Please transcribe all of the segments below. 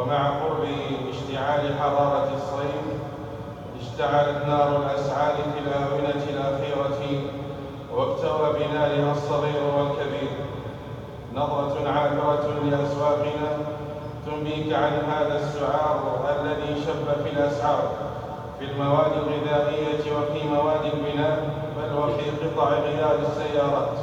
ومع قرب اشتعال حرارة الصيف اشتعلت نار الأسعار في الآونة الأخيرة واكتوى بنارها الصغير والكبير. نظرة عابرة لأسواقنا تنبيك عن هذا السعار الذي شب في الأسعار في المواد الغذائية وفي مواد البناء بل وفي قطع غيار السيارات.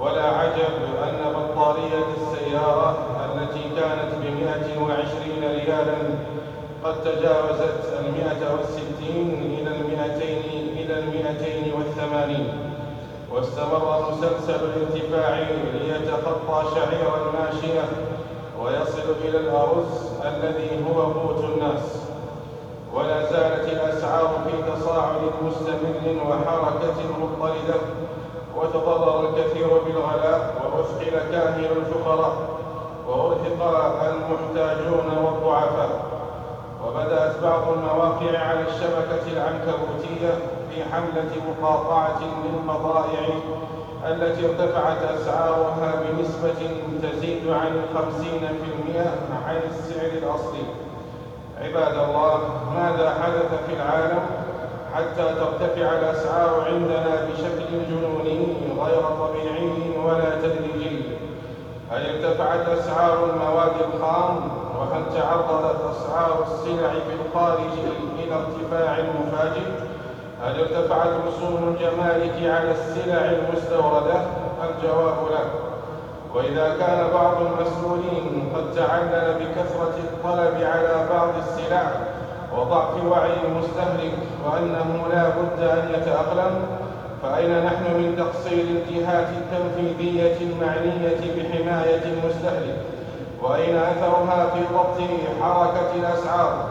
ولا عجب أن بطارية السيارة التي كانت بمئة وعشرين ريالا قد تجاوزت المئة والستين إلى المئتين إلى المئتين والثمانين واستمر مسلسل الارتفاع ليتخطى شعير الماشية ويصل إلى الأرز الذي هو قوت الناس. ولا زالت الأسعار في تصاعد مستمر وحركة مضطردة وتضرر الكثير بالغلاء وأثقل كاهل الفقراء. وأرهق المحتاجون والضعفاء. وبدأت بعض المواقع على الشبكة العنكبوتية في حملة مقاطعة للبضائع التي ارتفعت أسعارها بنسبة تزيد عن الخمسين في المئة عن السعر الأصلي. عباد الله ماذا حدث في العالم حتى ترتفع الأسعار عندنا بشكل جنوني غير طبيعي ولا تدريجي؟ هل ارتفعت أسعار المواد الخام؟ وهل تعرضت أسعار السلع في الخارج إلى ارتفاع مفاجئ هل ارتفعت رسوم الجمارك على السلع المستوردة؟ الجواب لا. وإذا كان بعض المسؤولين قد تعلل بكثرة الطلب على بعض السلع وضعف وعي المستهلك وأنه لا بد أن يتأقلم فأين نحن من تقصير الجهات التنفيذية المعنية بحماية المستهلك؟ وأين أثرها في ضبط حركة الأسعار؟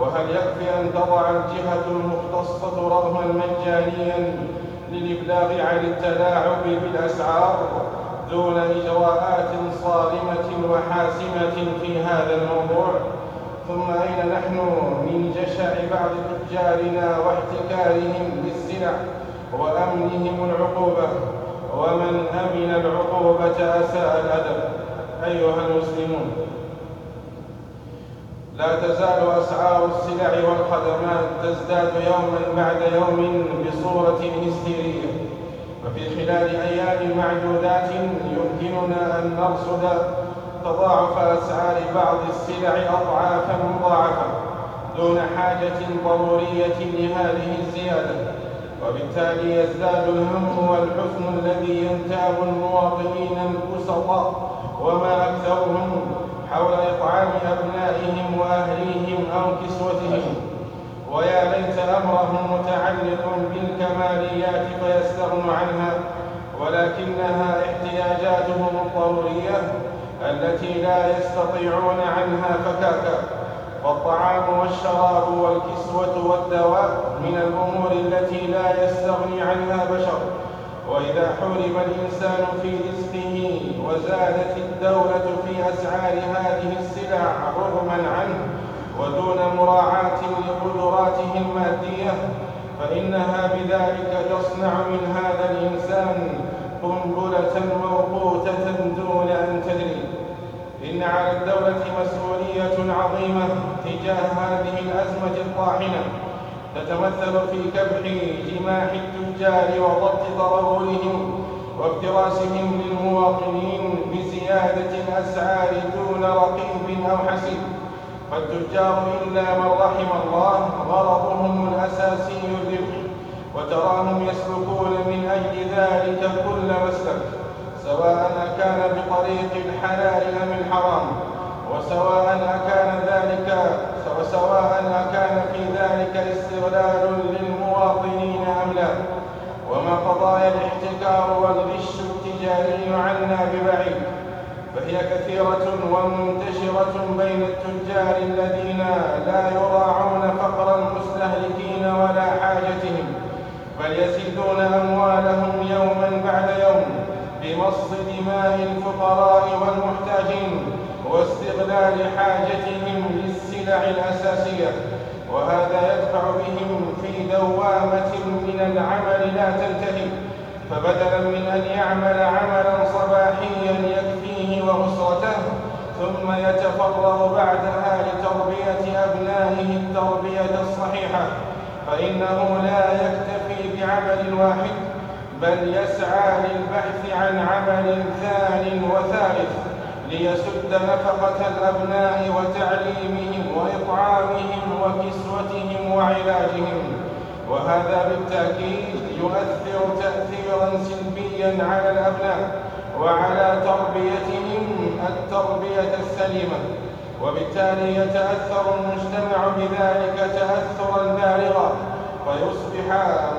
وهل يكفي أن تضع الجهة المختصة رغما مجانيا للإبلاغ عن التلاعب بالأسعار دون إجراءات صارمة وحاسمة في هذا الموضوع؟ ثم أين نحن من جشع بعض تجارنا واحتكارهم للسلع وأمنهم العقوبة ومن أمن العقوبة أساء الأدب. أيها المسلمون لا تزال أسعار السلع والخدمات تزداد يوما بعد يوم بصورة هستيرية. وفي خلال أيام معدودات يمكننا أن نرصد تضاعف أسعار بعض السلع أضعافا مضاعفة دون حاجة ضرورية لهذه الزيادة. وبالتالي يزداد الهم والحزن الذي ينتاب المواطنين البسطاء وما أكثرهم حول إطعام أبنائهم وأهليهم أو كسوتهم. ويا ليت أمرهم متعلق بالكماليات فيستغنوا عنها ولكنها احتياجاتهم الضرورية التي لا يستطيعون عنها فكاكا. والطعام والشراب والكسوة والدواء من الأمور التي لا يستغني عنها بشر. وإذا حرم الإنسان في رزقه وزادت الدولة في أسعار هذه السلع رغما عنه ودون مراعاة لقدراته المادية فإنها بذلك تصنع من هذا الإنسان قنبلة موقوتة دون أن تدري. إن على الدولة مسؤولية عظيمة تجاه هذه الأزمة الطاحنة. تتمثل في كبح جماح التجار وضبط ضرورهم وافتراسهم للمواطنين بزيادة الأسعار دون رقيب أو حسيب. فالتجار إلا من رحم الله غرضهم الأساسي الربح وتراهم يسلكون من أجل ذلك كل مسلك. سواء أكان بطريق الحلال أم الحرام وسواء أكان ذلك وسواء أكان في ذلك استغلال للمواطنين أم لا. وما قضايا الاحتكار والغش التجاري عنا ببعيد فهي كثيرة ومنتشرة بين التجار الذين لا يراعون فقر المستهلكين ولا حاجتهم بل يسدون أموالهم يوما بعد يوم. بمص دماء الفقراء والمحتاجين واستغلال حاجتهم للسلع الأساسية وهذا يدفع بهم في دوامة من العمل لا تنتهي. فبدلا من أن يعمل عملا صباحيا يكفيه وأسرته ثم يتفرغ بعدها لتربية أبنائه التربية الصحيحة فإنه لا يكتفي بعمل واحد. بل يسعى للبحث عن عمل ثان وثالث ليسد نفقة الأبناء وتعليمهم وإطعامهم وكسوتهم وعلاجهم. وهذا بالتأكيد يؤثر تأثيرا سلبيا على الأبناء وعلى تربيتهم التربية السليمة. وبالتالي يتأثر المجتمع بذلك تأثرا بالغا فيصبح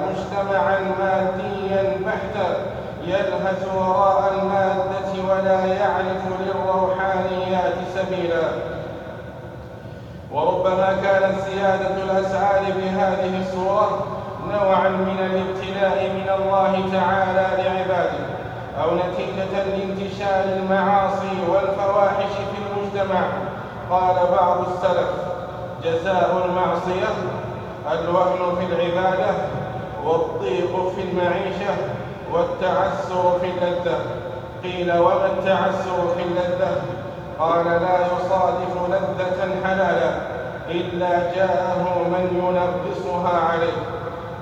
مجتمعا ماديا يلهث وراء المادة ولا يعرف للروحانيات سبيلا. وربما كانت زيادة الأسعار بهذه الصورة نوعا من الابتلاء من الله تعالى لعباده أو نتيجة لانتشار المعاصي والفواحش في المجتمع. قال بعض السلف جزاء المعصية الوهن في العبادة والضيق في المعيشة. والتعسر في اللذة قيل وما التعسر في اللذة قال لا يصادف لذة حلالا إلا جاءه من ينغصها عليه.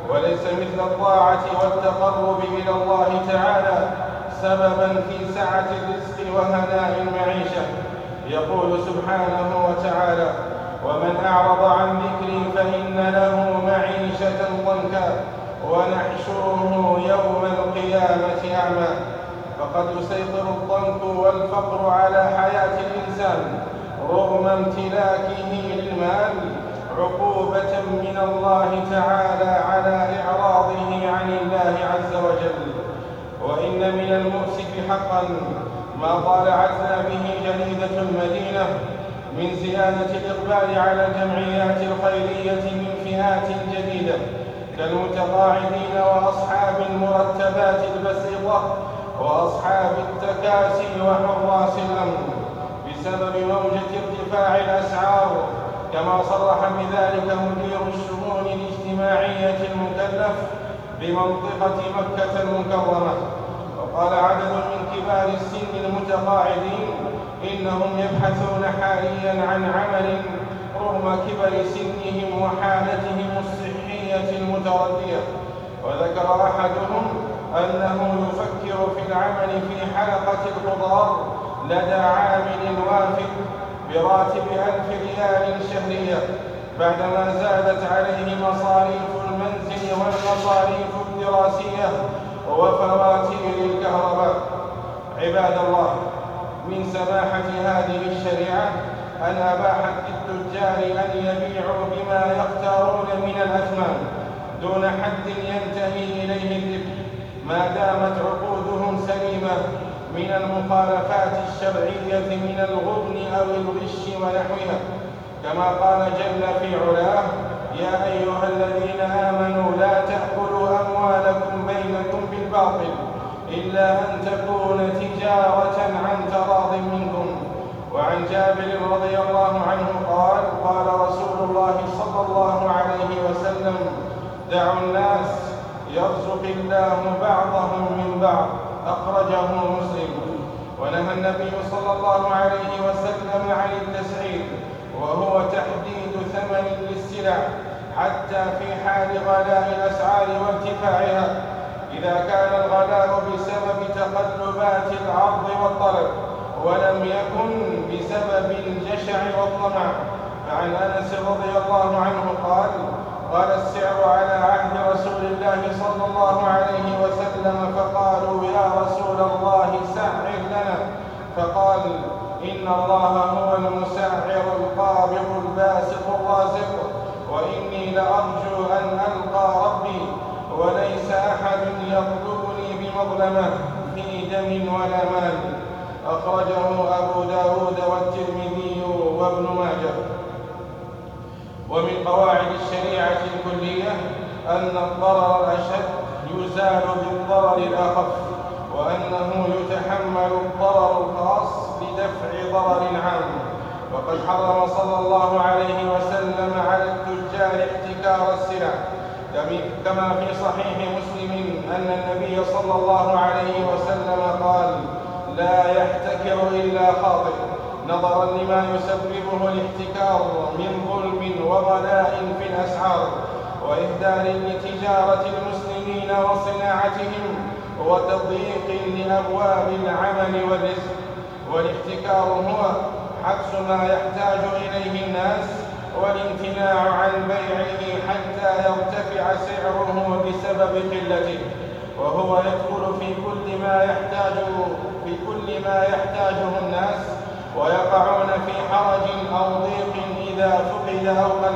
وليس مثل الطاعة والتقرب إلى الله تعالى سببا في سعة الرزق وهناء المعيشة. يقول سبحانه وتعالى ومن أعرض عن ذكري فإن له معيشة ضنكا. ونحشره يوم القيامة أعمى. فقد يسيطر الضنك والفقر على حياة الإنسان رغم امتلاكه للمال عقوبة من الله تعالى على إعراضه عن الله عز وجل. وإن من المؤسف حقا ما طالعتنا به جريدة المدينة من زيادة الإقبال على الجمعيات الخيرية من فئات جديدة. كالمتقاعدين وأصحاب المرتبات البسيطة وأصحاب التكاسي وحراس الأمن بسبب موجة ارتفاع الأسعار كما صرح بذلك مدير الشؤون الاجتماعية المكلف بمنطقة مكة المكرمة. وقال عدد من كبار السن المتقاعدين إنهم يبحثون حاليا عن عمل رغم كبر سنهم وحالتهم المتردية. وذكر أحدهم أنه يفكر في العمل في حلقة الخضار لدى عامل وافد براتب ألف ريال شهرية. بعدما زادت عليه مصاريف المنزل والمصاريف الدراسية وفواتير الكهرباء. عباد الله من سماحة هذه الشريعة أن أباحت للتجار أن يبيعوا بما يختارون من الأثمان دون حد ينتهي إليه الذبح ما دامت عقودهم سليمة من المخالفات الشرعية من الغبن أو الغش ونحوها. كما قال جل في علاه يا أيها الذين آمنوا لا تأكلوا أموالكم بينكم بالباطل إلا أن تكون تجارة عن تراض منكم. وعن جابر رضي الله عنه قال قال رسول الله صلى الله عليه وسلم دعوا الناس يرزق الله بعضهم من بعض. أخرجه مسلم. ونهى النبي صلى الله عليه وسلم عن التسعير وهو تحديد ثمن للسلع حتى في حال غلاء الأسعار وارتفاعها. إذا كان الغلاء بسبب تقلبات العرض والطلب. ولم يكن بسبب الجشع والطمع. فعن أنس رضي الله عنه قال قال السعر على عهد رسول الله صلى الله عليه وسلم فقالوا يا رسول الله سعر لنا. فقال إن الله هو المسعر القابض الباسط الرازق وإني لأرجو أن ألقى ربي وليس أحد يطلبني بمظلمة في دم ولا مال. أخرجه أبو داود والترمذي وابن ماجه. ومن قواعد الشريعة الكلية أن الضرر الأشد يزال بالضرر الأخف وأنه يتحمل الضرر الخاص بدفع ضرر عام. وقد حرم صلى الله عليه وسلم على التجار احتكار السلع. كما في صحيح مسلم أن النبي صلى الله عليه وسلم قال لا يحتكر إلا خاطئ نظرا لما يسببه الاحتكار من ظلم وغلاء في الأسعار وإهدار لتجارة المسلمين وصناعتهم وتضييق لأبواب العمل والرزق. والاحتكار هو حبس ما يحتاج إليه الناس والامتناع عن بيعه حتى يرتفع سعره بسبب قلته وهو يدخل في كل ما يحتاج في كل ما يحتاجه الناس ويقعون في حرج أو ضيق إذا فقد أو قل.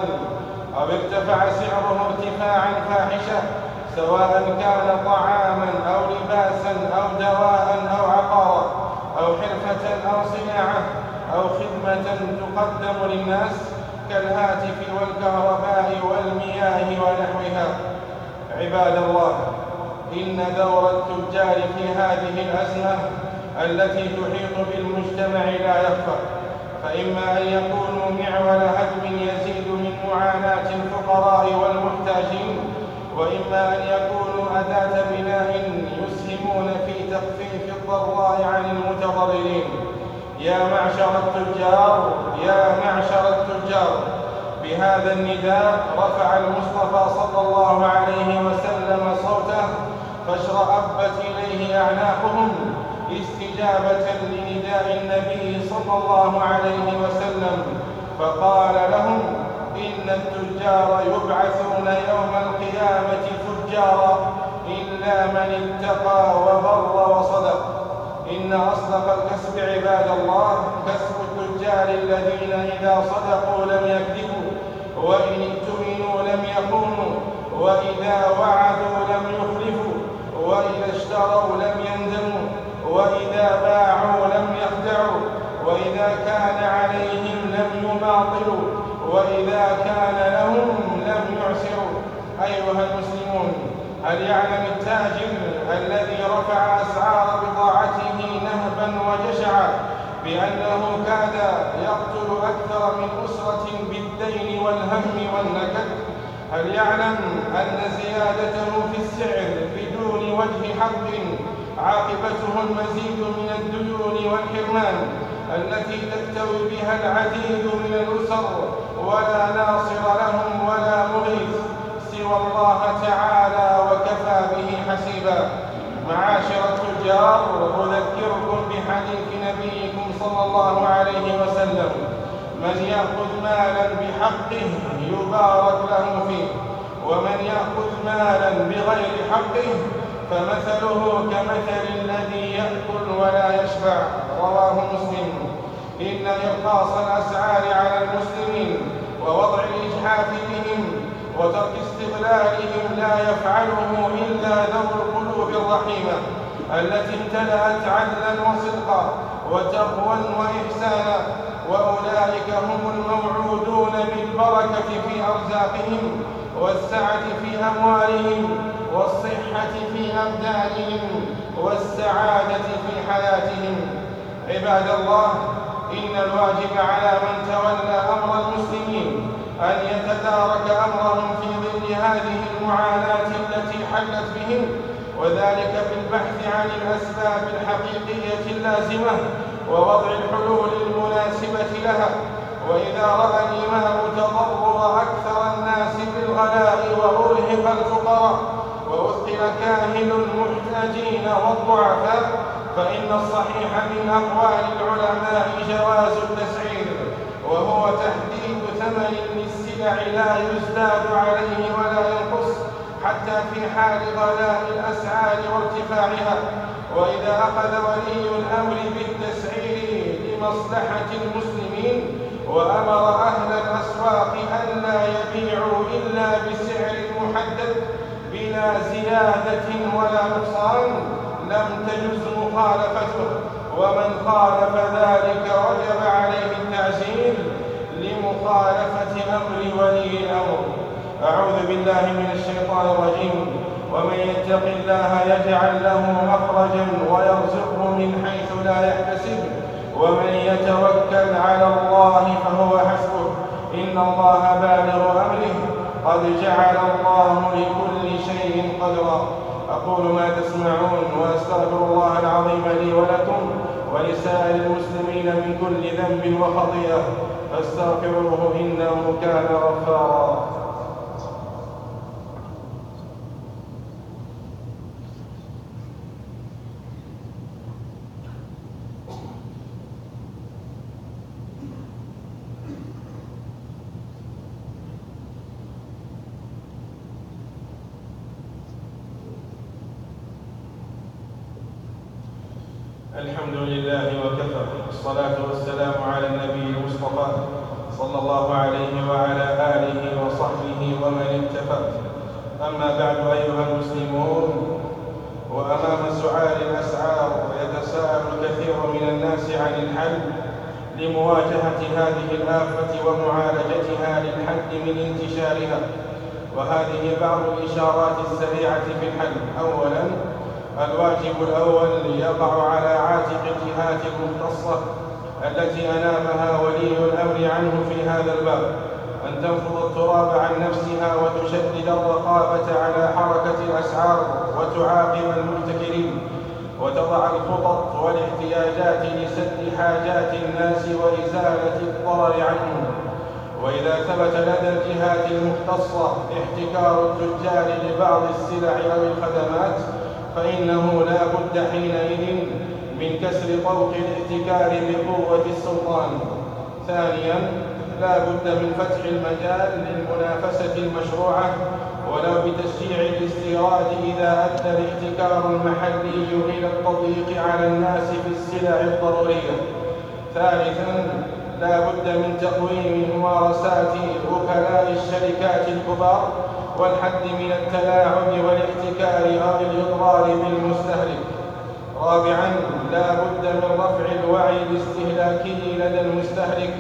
أو ارتفع سعره ارتفاعا فاحشا سواء كان طعاما أو لباسا أو دواء أو عقارا أو حرفة أو صناعة أو خدمة تقدم للناس كالهاتف والكهرباء والمياه ونحوها. عباد الله إن دور التجار في هذه الأزمة التي تحيط بالمجتمع لا يخفى فإما أن يكونوا معول هدم يزيد من معاناة الفقراء والمحتاجين وإما أن يكونوا أداة بناء يسهمون في تخفيف الضراء عن المتضررين. يا معشر التجار يا معشر التجار. بهذا النداء رفع المصطفى صلى الله عليه وسلم صوته فاشرأبت إليه أعناقهم. استجابة لنداء النبي صلى الله عليه وسلم فقال لهم إن التجار يبعثون يوم القيامة فجارا إلا من اتقى وبر وصدق. إن أصدق الكسب عباد الله كسب التجار الذين إذا صدقوا لم يكذبوا وإن ائتمنوا لم يخونوا وإذا وعدوا لم يخلفوا وإذا اشتروا لم وإذا باعوا لم يخدعوا وإذا كان عليهم لم يماطلوا وإذا كان لهم لم يعسروا. أيها المسلمون هل يعلم التاجر الذي رفع أسعار بضاعته نهبا وجشعا بأنه كاد يقتل أكثر من أسرة بالدين والهم والنكد؟ هل يعلم أن زيادته في السعر بدون وجه حق عاقبته المزيد من الديون والحرمان التي تكتوي بها العديد من الأسر ولا ناصر لهم ولا مغيث سوى الله تعالى وكفى به حسيبا. معاشر التجار أذكركم بحديث نبيكم صلى الله عليه وسلم من يأخذ مالا بحقه يبارك له فيه ومن يأخذ مالا بغير حقه فمثله كمثل الذي يأكل ولا يشبع رواه مسلم. إن إرخاص الأسعار على المسلمين ووضع الإجحاف بهم وترك استغلالهم لا يفعله إلا ذو القلوب الرحيمة التي امتلأت عدلا وصدقا وتقوى وإحسانا. وأولئك هم الموعودون بالبركة في أرزاقهم والسعة في أموالهم. والصحة في أبدانهم والسعادة في حياتهم. عباد الله إن الواجب على من تولى أمر المسلمين أن يتدارك أمرهم في ظل هذه المعاناة التي حلت بهم وذلك بالبحث عن الأسباب الحقيقية اللازمة ووضع الحلول المناسبة لها. وإذا رأى الإمام تضرر أكثر الناس بالغلاء وأرهق الفقراء وأثقل كاهل المحتاجين والضعفاء فإن الصحيح من أقوال العلماء جواز التسعير وهو تحديد ثمن للسلع لا يزداد عليه حال غلاء الأسعار وارتفاعها. وإذا أخذ ولي الأمر بالتسعير لمصلحة المسلمين وأمر أهل الأسواق أن لا يبيعوا إلا بسعر محدد بلا زيادة ولا نقصان لم تجز مخالفته ومن خالف ذلك وجب عليه التعزير لمخالفة أمر ولي الأمر. أعوذ بالله من الشيطان الرجيم. ومن يتق الله يجعل له مخرجا ويرزقه من حيث لا يحتسب. ومن يتوكل على الله فهو حسبه. إن الله بالغ أمره. قد جعل الله لكل شيء قدرا. أقول ما تسمعون وأستغفر الله العظيم لي ولكم ولسائر المسلمين من كل ذنب وخطيئة. فاستغفروه إنه كان غفارا. الحمد لله وكفى. الصلاة والسلام على النبي المصطفى صلى الله عليه وعلى آله وصحبه ومن اتفى أما بعد أيها المسلمون وأمام سعال الأسعار يتساءل الكثير من الناس عن الحل لمواجهة هذه الآفة ومعالجتها للحد من انتشارها. وهذه بعض الإشارات السريعة في الحل. أولاً الواجب الأول يقع على عاتق الجهات المختصة التي أنامها ولي الأمر عنه في هذا الباب. أن تنفض التراب عن نفسها وتشدد الرقابة على حركة الأسعار وتعاقب المبتكرين. وتضع الخطط والاحتياجات لسد حاجات الناس وإزالة الضرر عنهم. وإذا ثبت لدى الجهات المختصة احتكار التجار لبعض السلع أو الخدمات فإنه لا بد حينئذ من كسر طوق الاحتكار بقوة السلطان. ثانيا لا بد من فتح المجال للمنافسة المشروعة ولو بتشجيع الاستيراد إذا أدى الاحتكار المحلي إلى التضييق على الناس في السلع الضرورية. ثالثا لا بد من تقويم ممارسات وكلاء الشركات الكبار والحد من التلاعب والاحتكار أو الإضرار بالمستهلك. رابعا لا بد من رفع الوعي الاستهلاكي لدى المستهلك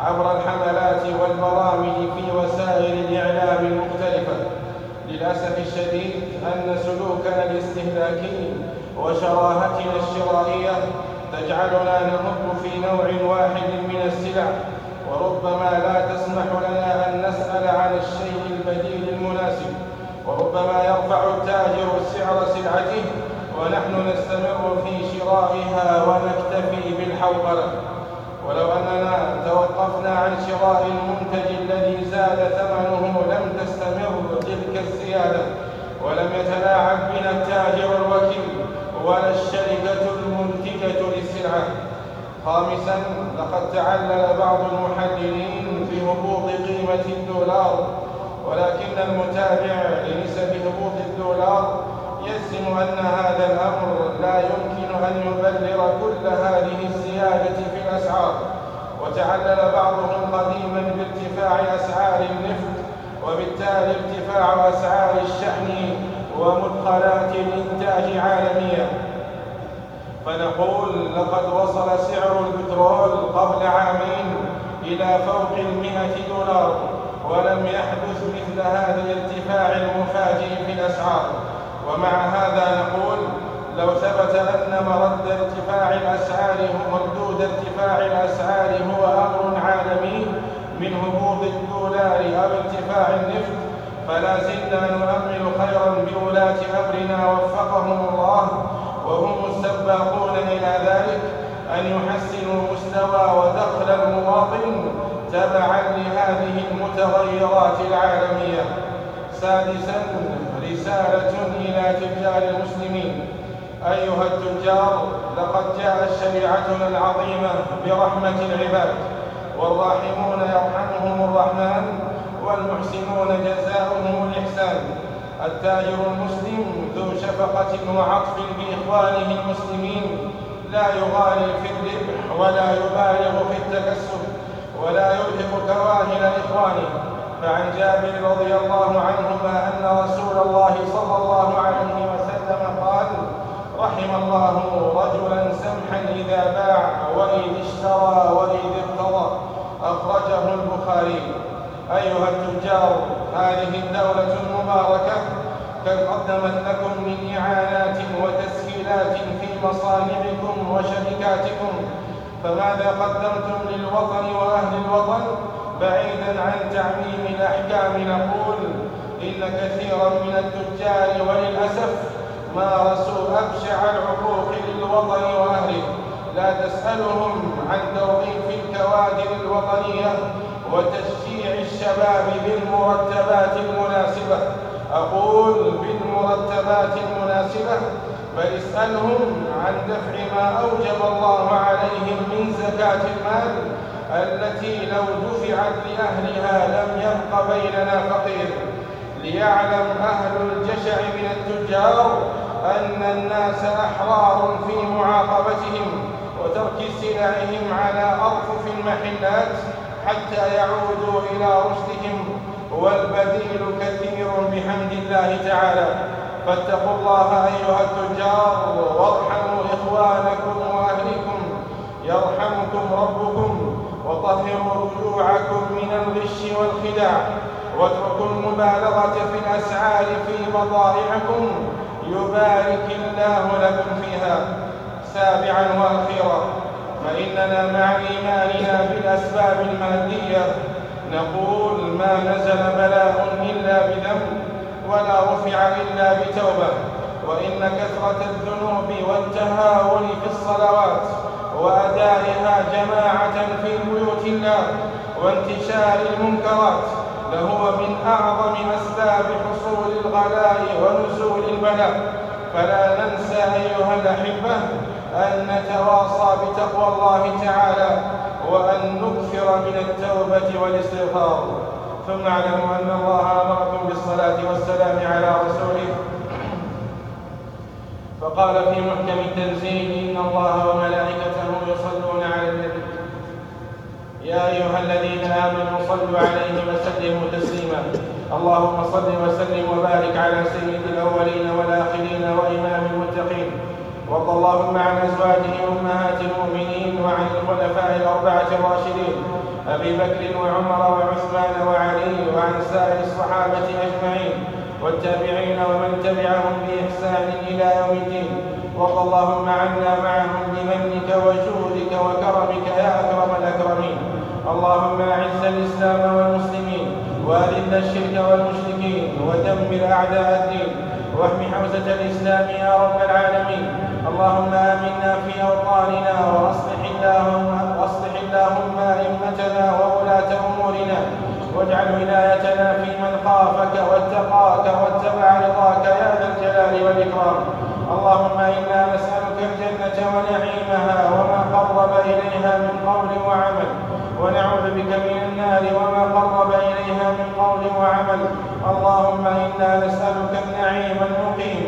عبر الحملات والبرامج في وسائل الإعلام المختلفة. للأسف الشديد أن سلوكنا الاستهلاكي وشراهتنا الشرائية تجعلنا نهب في نوع واحد من السلع وربما لا تسمح لنا أن نسأل عن الشيء وربما يرفع التاجر سعر سلعته ونحن نستمر في شرائها ونكتفي بالحوقلة ولو أننا توقفنا عن شراء المنتج الذي زاد ثمنه لم تستمر تلك الزيادة. ولم يتلاعب بنا التاجر الوكيل ولا الشركة المنتجة للسلعة. خامسا لقد تعلل بعض المحللين في هبوط قيمة الدولار. ولكن المتابع لنسب هبوط الدولار يجزم أن هذا الأمر لا يمكن أن يبرر كل هذه الزيادة في الأسعار. وتعلل بعضهم قديما بارتفاع أسعار النفط وبالتالي ارتفاع أسعار الشحن ومدخلات الإنتاج عالميا. فنقول لقد وصل سعر البترول قبل عامين إلى فوق المئة دولار. ولم يحدث مثل هذا الارتفاع المفاجئ في الأسعار. ومع هذا نقول لو ثبت أن مرد ارتفاع الأسعار مردود ارتفاع الأسعار هو أمر عالمي من هبوط الدولار أو ارتفاع النفط فلا زلنا نؤمل خيرا بولاة أمرنا وفقهم الله وهم السباقون إلى ذلك أن يحسنوا مستوى ودخل المواطن تبعا لهذه المتغيرات العالمية. سادسا رسالة إلى تجار المسلمين. أيها التجار لقد جاءت شريعتنا العظيمة برحمة العباد. والراحمون يرحمهم الرحمن والمحسنون جزاؤهم الإحسان. التاجر المسلم ذو شفقة وعطف بإخوانه المسلمين لا يغالي في الربح ولا يبالغ في التكسب. ولا يرهق كواهل إخوانه فعن جابر رضي الله عنهما أن رسول الله صلى الله عليه وسلم قال رحم الله رجلا سمحا إذا باع وإذ اشترى وإذ اقتضى. أخرجه البخاري. أيها التجار هذه الدولة المباركة قد قدمت لكم من إعانات وتسهيلات في مصانعكم وشركاتكم. فماذا قدمتم للوطن وأهل الوطن؟ بعيدا عن تعميم الأحكام نقول إن كثيرا من التجار وللأسف مارسوا أبشع العقوق للوطن وأهله. لا تسألهم عن توظيف الكوادر الوطنية وتشجيع الشباب بالمرتبات المناسبة. أقول بالمرتبات المناسبة بل اسألهم عن دفع ما أوجب الله عليهم من زكاة المال التي لو دفعت لأهلها لم يبق بيننا فقير ليعلم أهل الجشع من التجار أن الناس أحرار في معاقبتهم وترك سلعهم على أرفف المحلات حتى يعودوا إلى رشدهم. والبذيل كثير بحمد الله تعالى. فاتقوا الله أيها التجار وارحموا إخوانكم وأهلكم. يرحمكم ربكم وطهروا رجوعكم من الغش والخداع. واتركوا المبالغة في الأسعار في بضائعكم يبارك الله لكم فيها. سابعا وأخيرا. فإننا مع إيماننا بالأسباب المادية. نقول ما نزل بلاء إلا بذنب. ولا رفع إلا بتوبة وإن كثرة الذنوب والتهاون في الصلوات وأدائها جماعة في بيوت الله وانتشار المنكرات لهو من أعظم أسباب حصول الغلاء ونزول البلاء. فلا ننسى أيها الأحبة أن نتواصى بتقوى الله تعالى وأن نكثر من التوبة والاستغفار. ثم اعلموا أن الله أمركم بالصلاة والسلام على رسوله. فقال في محكم التنزيل إن الله وملائكته يصلون على النبي. يا أيها الذين آمنوا صلوا عليه وسلموا تسليما. اللهم صل وسلم وبارك على سيد الأولين والآخرين وإمام المتقين. وارض اللهم عن أزواجه أمهات المؤمنين وعن الخلفاء الأربعة الراشدين. أبي بكر وعمر وعثمان وعلي وعن سائر الصحابة أجمعين والتابعين ومن تبعهم بإحسان إلى يوم الدين. وارض اللهم عنا معهم بمنك وجودك وكرمك يا أكرم الأكرمين. اللهم أعز الإسلام والمسلمين وأذل الشرك والمشركين ودمر أعداء الدين. واحم حوزة الإسلام يا رب العالمين. اللهم آمنا في أوطاننا وأصلح اللهم وأصلح اللهم أئمتنا وولاة أمورنا واجعل ولايتنا في من خافك واتقاك واتبع رضاك يا ذا الجلال والإكرام. اللهم إنا نسألك الجنة ونعيمها وما قرب إليها من قول وعمل ونعوذ بك من النار وما قرب إليها من قول وعمل. اللهم إنا نسألك النعيم المقيم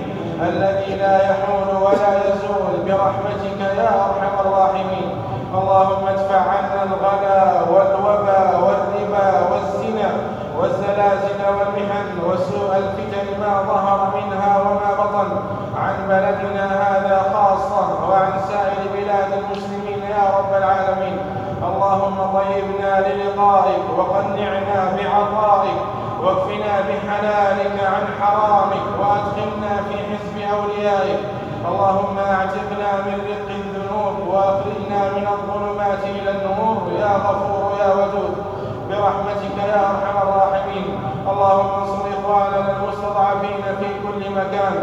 الذي لا يحول ولا يزول برحمتك يا أرحم الراحمين. اللهم ادفع عنا الغلا والوبا والربا والزنا والزلازل والمحن وسوء الفتن ما ظهر منها وما بطن عن بلدنا هذا خاصة وعن سائر بلاد المسلمين يا رب العالمين. اللهم طيبنا للقائك وقنعنا بعطائك واكفنا بحلالك عن حرامك وأدخلنا في حزب أوليائك. اللهم أعتقنا من رق وأخرجنا من الظلمات إلى النور. يا غفور يا ودود برحمتك يا أرحم الراحمين. اللهم انصر إخواننا المستضعفين في كل مكان.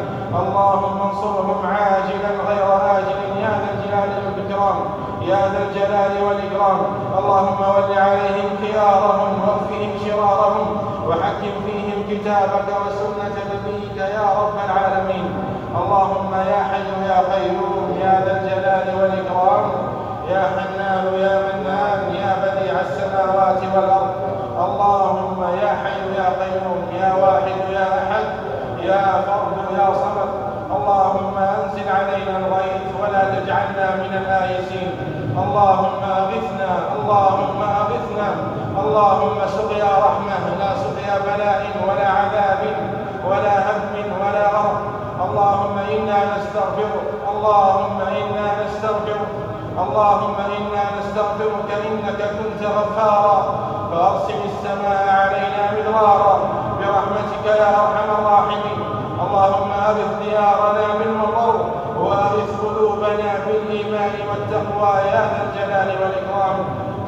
اللهم انصرهم عاجلا غير آجل. يا ذا الجلال والإكرام يا ذا الجلال والإكرام. اللهم ول عليهم خيارهم واكفهم شرارهم وحكم فيهم كتابك وسنة نبيك يا رب العالمين. اللهم يا حي يا قيوم يا ذا الجلال والإكرام يا حنان يا منان يا بديع السماوات والأرض. اللهم يا حي يا قيوم يا واحد يا أحد يا فرد يا صمد. اللهم أنزل علينا الغيث ولا تجعلنا من الآيسين. اللهم أغثنا اللهم أغثنا. اللهم سقيا رحمة لا سقيا بلاء ولا عذاب ولا هم ولا غرق. اللهم إنا نستغفرك اللهم إنا نستغفرك. اللهم إنا نستغفرك إنك كنت غفارا. فأرسل السماء علينا مدرارا. برحمتك يا أرحم الراحمين. اللهم أغث ديارنا بالمطر وأغث قلوبنا بالإيمان والتقوى يا ذا الجلال والإكرام.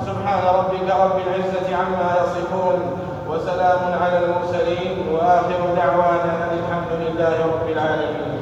سبحان ربك رب العزة عما يصفون. وسلام على المرسلين. وآخر دعوانا الحمد لله رب العالمين.